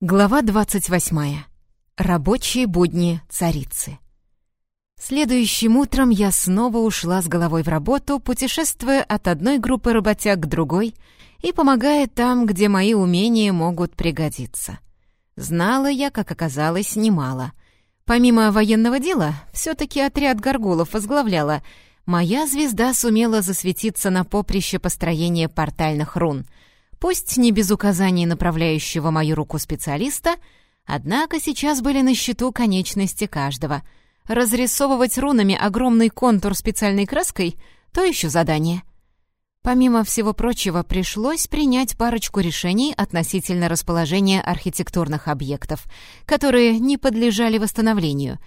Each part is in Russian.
Глава 28. Рабочие будни царицы. Следующим утром я снова ушла с головой в работу, путешествуя от одной группы работяг к другой и помогая там, где мои умения могут пригодиться. Знала я, как оказалось, немало. Помимо военного дела, все-таки отряд горгулов возглавляла. Моя звезда сумела засветиться на поприще построения портальных рун — Пусть не без указаний направляющего мою руку специалиста, однако сейчас были на счету конечности каждого. Разрисовывать рунами огромный контур специальной краской — то еще задание. Помимо всего прочего, пришлось принять парочку решений относительно расположения архитектурных объектов, которые не подлежали восстановлению.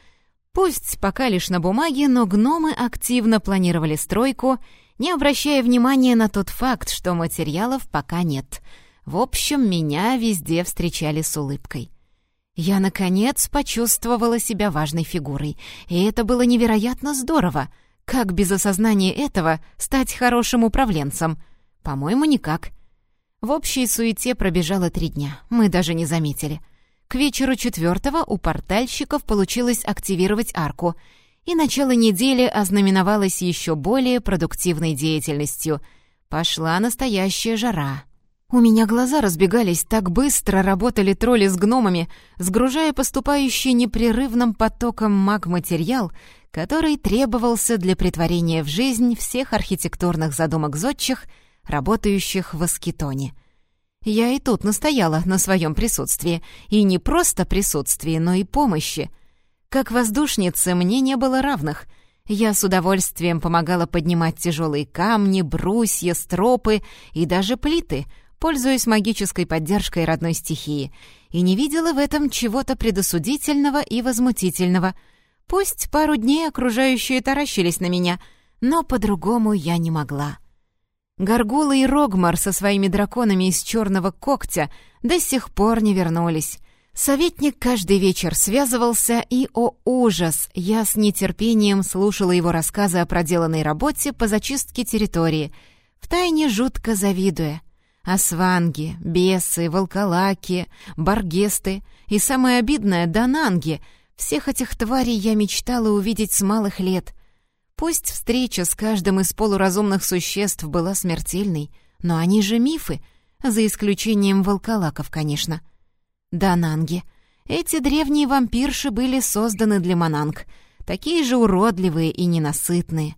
Пусть пока лишь на бумаге, но гномы активно планировали стройку — не обращая внимания на тот факт, что материалов пока нет. В общем, меня везде встречали с улыбкой. Я, наконец, почувствовала себя важной фигурой, и это было невероятно здорово. Как без осознания этого стать хорошим управленцем? По-моему, никак. В общей суете пробежало три дня, мы даже не заметили. К вечеру четвертого у портальщиков получилось активировать арку — и начало недели ознаменовалось еще более продуктивной деятельностью. Пошла настоящая жара. У меня глаза разбегались, так быстро работали тролли с гномами, сгружая поступающий непрерывным потоком маг-материал, который требовался для притворения в жизнь всех архитектурных задумок зодчих, работающих в Аскетоне. Я и тут настояла на своем присутствии, и не просто присутствии, но и помощи — как воздушнице мне не было равных. Я с удовольствием помогала поднимать тяжелые камни, брусья, стропы и даже плиты, пользуясь магической поддержкой родной стихии, и не видела в этом чего-то предосудительного и возмутительного. Пусть пару дней окружающие таращились на меня, но по-другому я не могла. Гаргула и Рогмар со своими драконами из черного когтя до сих пор не вернулись. Советник каждый вечер связывался, и, о ужас, я с нетерпением слушала его рассказы о проделанной работе по зачистке территории, втайне жутко завидуя. Асванги, бесы, волколаки, баргесты и, самое обидное, дананги — всех этих тварей я мечтала увидеть с малых лет. Пусть встреча с каждым из полуразумных существ была смертельной, но они же мифы, за исключением волколаков, конечно — Дананги. Эти древние вампирши были созданы для Мананг, такие же уродливые и ненасытные.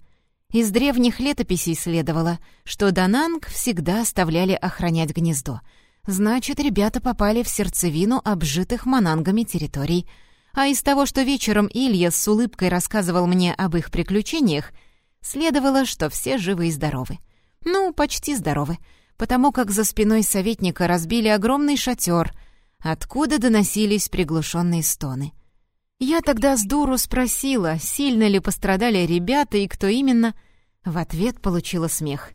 Из древних летописей следовало, что Дананг всегда оставляли охранять гнездо. Значит, ребята попали в сердцевину обжитых манангами территорий. А из того, что вечером Илья с улыбкой рассказывал мне об их приключениях, следовало, что все живы и здоровы. Ну, почти здоровы, потому как за спиной советника разбили огромный шатер — откуда доносились приглушенные стоны. Я тогда с дуру спросила, сильно ли пострадали ребята и кто именно. В ответ получила смех.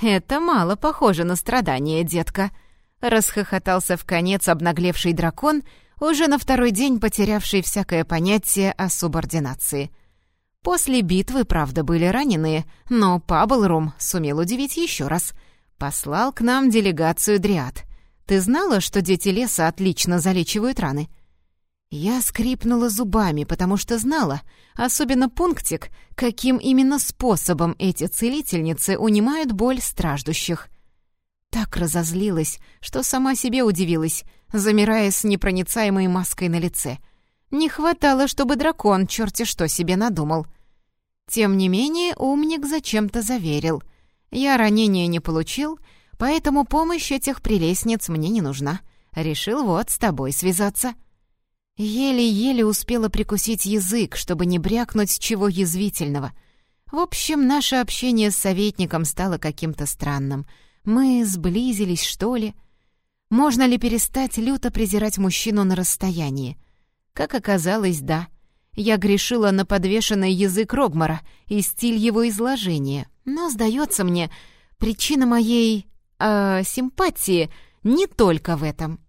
«Это мало похоже на страдания, детка», — расхохотался в конец обнаглевший дракон, уже на второй день потерявший всякое понятие о субординации. После битвы, правда, были раненые, но Паблрум сумел удивить еще раз. Послал к нам делегацию Дриад. Ты знала, что дети леса отлично залечивают раны?» Я скрипнула зубами, потому что знала, особенно пунктик, каким именно способом эти целительницы унимают боль страждущих. Так разозлилась, что сама себе удивилась, замирая с непроницаемой маской на лице. Не хватало, чтобы дракон черти что себе надумал. Тем не менее, умник зачем-то заверил. Я ранения не получил — Поэтому помощь этих прелестниц мне не нужна. Решил вот с тобой связаться». Еле-еле успела прикусить язык, чтобы не брякнуть чего язвительного. В общем, наше общение с советником стало каким-то странным. Мы сблизились, что ли? Можно ли перестать люто презирать мужчину на расстоянии? Как оказалось, да. Я грешила на подвешенный язык Рогмара и стиль его изложения. Но, сдается мне, причина моей э, симпатии не только в этом.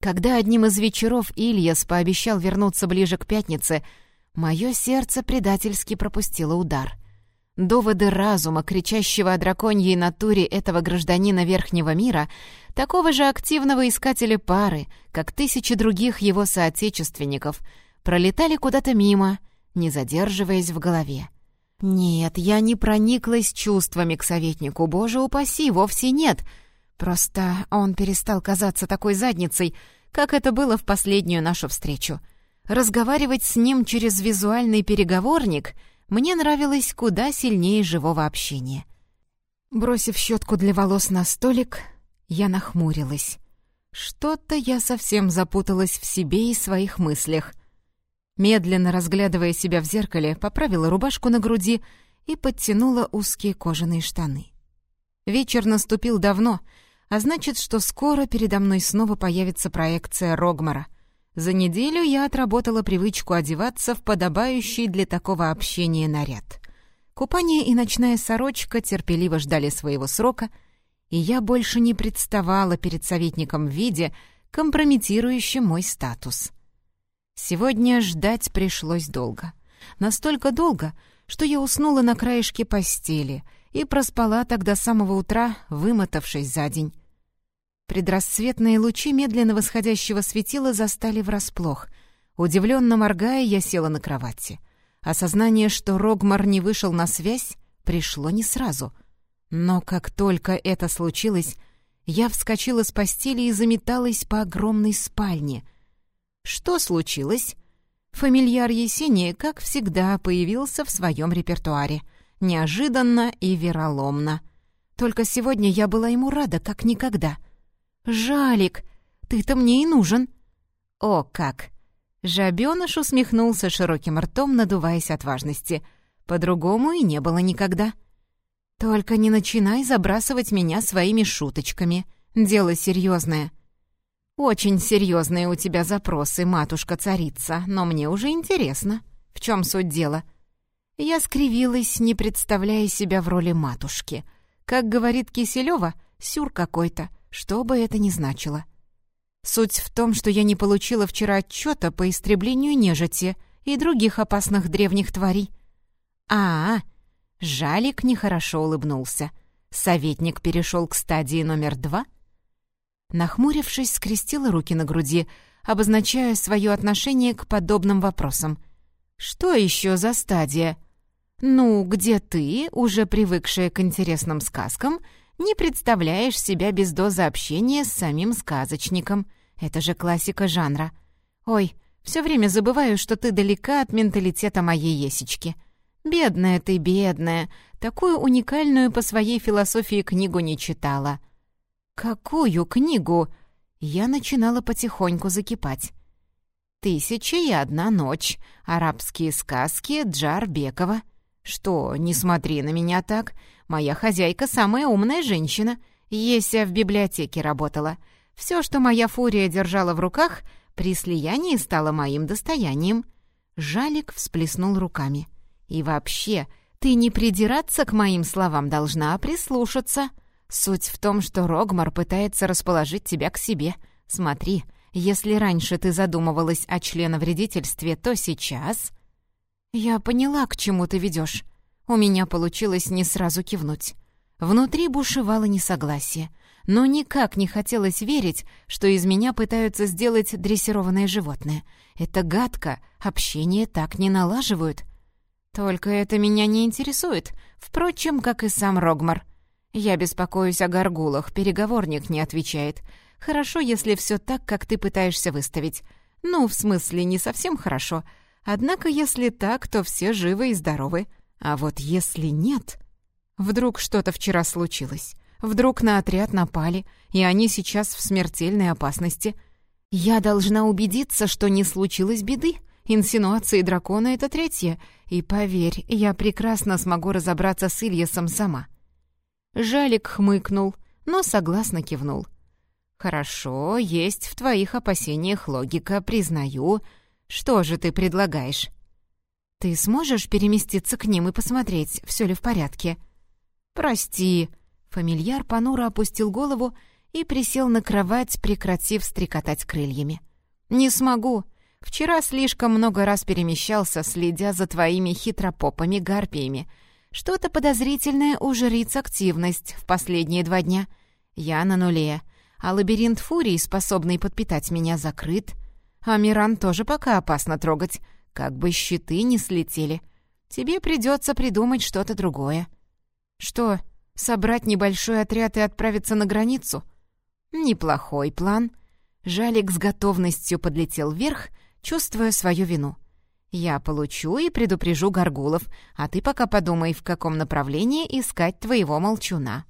Когда одним из вечеров Ильяс пообещал вернуться ближе к пятнице, мое сердце предательски пропустило удар. Доводы разума, кричащего о драконьей натуре этого гражданина Верхнего мира, такого же активного искателя пары, как тысячи других его соотечественников, пролетали куда-то мимо, не задерживаясь в голове. Нет, я не прониклась чувствами к советнику, боже упаси, вовсе нет. Просто он перестал казаться такой задницей, как это было в последнюю нашу встречу. Разговаривать с ним через визуальный переговорник — мне нравилось куда сильнее живого общения. Бросив щетку для волос на столик, я нахмурилась. Что-то я совсем запуталась в себе и своих мыслях. Медленно разглядывая себя в зеркале, поправила рубашку на груди и подтянула узкие кожаные штаны. Вечер наступил давно, а значит, что скоро передо мной снова появится проекция Рогмара — за неделю я отработала привычку одеваться в подобающий для такого общения наряд. Купание и ночная сорочка терпеливо ждали своего срока, и я больше не представала перед советником в виде, компрометирующем мой статус. Сегодня ждать пришлось долго. Настолько долго, что я уснула на краешке постели и проспала тогда с самого утра, вымотавшись за день. Предрассветные лучи медленно восходящего светила застали врасплох. Удивленно моргая, я села на кровати. Осознание, что Рогмар не вышел на связь, пришло не сразу. Но как только это случилось, я вскочила с постели и заметалась по огромной спальне. Что случилось? Фамильяр Есения, как всегда, появился в своем репертуаре. Неожиданно и вероломно. Только сегодня я была ему рада, как никогда — «Жалик, ты-то мне и нужен». «О, как!» Жабёныш усмехнулся широким ртом, надуваясь от важности. По-другому и не было никогда. «Только не начинай забрасывать меня своими шуточками. Дело серьезное. «Очень серьезные у тебя запросы, матушка-царица, но мне уже интересно. В чем суть дела?» Я скривилась, не представляя себя в роли матушки. Как говорит Киселева, сюр какой-то что бы это ни значило. Суть в том, что я не получила вчера отчета по истреблению нежити и других опасных древних тварей. А, -а, -а Жалик нехорошо улыбнулся. Советник перешел к стадии номер два. Нахмурившись, скрестила руки на груди, обозначая свое отношение к подобным вопросам. «Что еще за стадия?» «Ну, где ты, уже привыкшая к интересным сказкам, не представляешь себя без дозы общения с самим сказочником. Это же классика жанра. Ой, все время забываю, что ты далека от менталитета моей Есечки. Бедная ты, бедная. Такую уникальную по своей философии книгу не читала. Какую книгу? Я начинала потихоньку закипать. «Тысяча и одна ночь. Арабские сказки Джар Бекова». «Что, не смотри на меня так. Моя хозяйка самая умная женщина. Еся в библиотеке работала. Все, что моя фурия держала в руках, при слиянии стало моим достоянием». Жалик всплеснул руками. «И вообще, ты не придираться к моим словам должна, а прислушаться. Суть в том, что Рогмар пытается расположить тебя к себе. Смотри, если раньше ты задумывалась о членовредительстве, то сейчас...» «Я поняла, к чему ты ведешь. У меня получилось не сразу кивнуть. Внутри бушевало несогласие, но никак не хотелось верить, что из меня пытаются сделать дрессированное животное. Это гадко, общение так не налаживают. Только это меня не интересует, впрочем, как и сам Рогмар. Я беспокоюсь о горгулах, переговорник не отвечает. Хорошо, если все так, как ты пытаешься выставить. Ну, в смысле, не совсем хорошо — Однако, если так, то все живы и здоровы. А вот если нет... Вдруг что-то вчера случилось. Вдруг на отряд напали, и они сейчас в смертельной опасности. Я должна убедиться, что не случилось беды. Инсинуации дракона — это третье. И поверь, я прекрасно смогу разобраться с Ильясом сама. Жалик хмыкнул, но согласно кивнул. «Хорошо, есть в твоих опасениях логика, признаю. Что же ты предлагаешь? Ты сможешь переместиться к ним и посмотреть, все ли в порядке? Прости. Фамильяр понуро опустил голову и присел на кровать, прекратив стрекотать крыльями. Не смогу. Вчера слишком много раз перемещался, следя за твоими хитропопами-гарпиями. Что-то подозрительное у жриц активность в последние два дня. Я на нуле, а лабиринт фурий, способный подпитать меня, закрыт. А Миран тоже пока опасно трогать, как бы щиты не слетели. Тебе придется придумать что-то другое. Что, собрать небольшой отряд и отправиться на границу? Неплохой план. Жалик с готовностью подлетел вверх, чувствуя свою вину. Я получу и предупрежу горгулов, а ты пока подумай, в каком направлении искать твоего молчуна.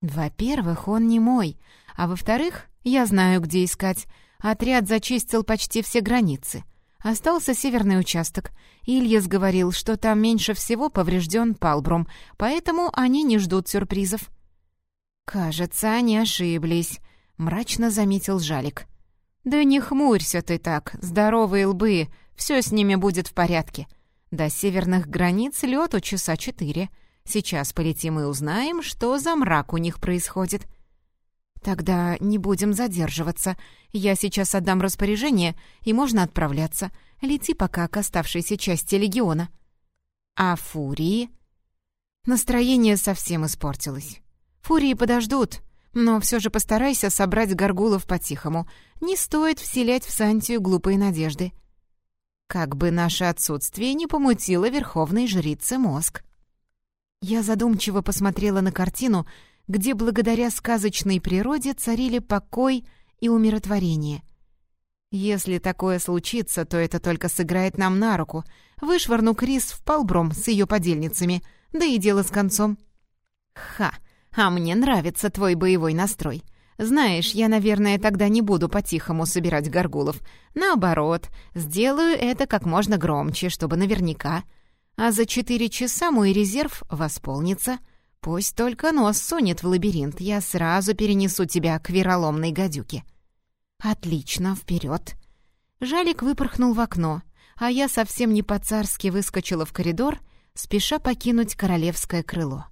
Во-первых, он не мой, а во-вторых, я знаю, где искать. Отряд зачистил почти все границы. Остался северный участок. Ильяс говорил, что там меньше всего поврежден Палбрум, поэтому они не ждут сюрпризов. «Кажется, они ошиблись», — мрачно заметил Жалик. «Да не хмурься ты так, здоровые лбы, все с ними будет в порядке. До северных границ лету часа четыре. Сейчас полетим и узнаем, что за мрак у них происходит». «Тогда не будем задерживаться. Я сейчас отдам распоряжение, и можно отправляться. Лети пока к оставшейся части легиона». «А фурии?» Настроение совсем испортилось. «Фурии подождут, но все же постарайся собрать горгулов по-тихому. Не стоит вселять в Сантию глупые надежды». Как бы наше отсутствие не помутило верховной жрице мозг. Я задумчиво посмотрела на картину, где благодаря сказочной природе царили покой и умиротворение. Если такое случится, то это только сыграет нам на руку. Вышвырну Крис в палбром с ее подельницами, да и дело с концом. Ха, а мне нравится твой боевой настрой. Знаешь, я, наверное, тогда не буду по-тихому собирать горгулов. Наоборот, сделаю это как можно громче, чтобы наверняка. А за четыре часа мой резерв восполнится — Пусть только нос сунет в лабиринт, я сразу перенесу тебя к вероломной гадюке». «Отлично, вперед!» Жалик выпорхнул в окно, а я совсем не по-царски выскочила в коридор, спеша покинуть королевское крыло.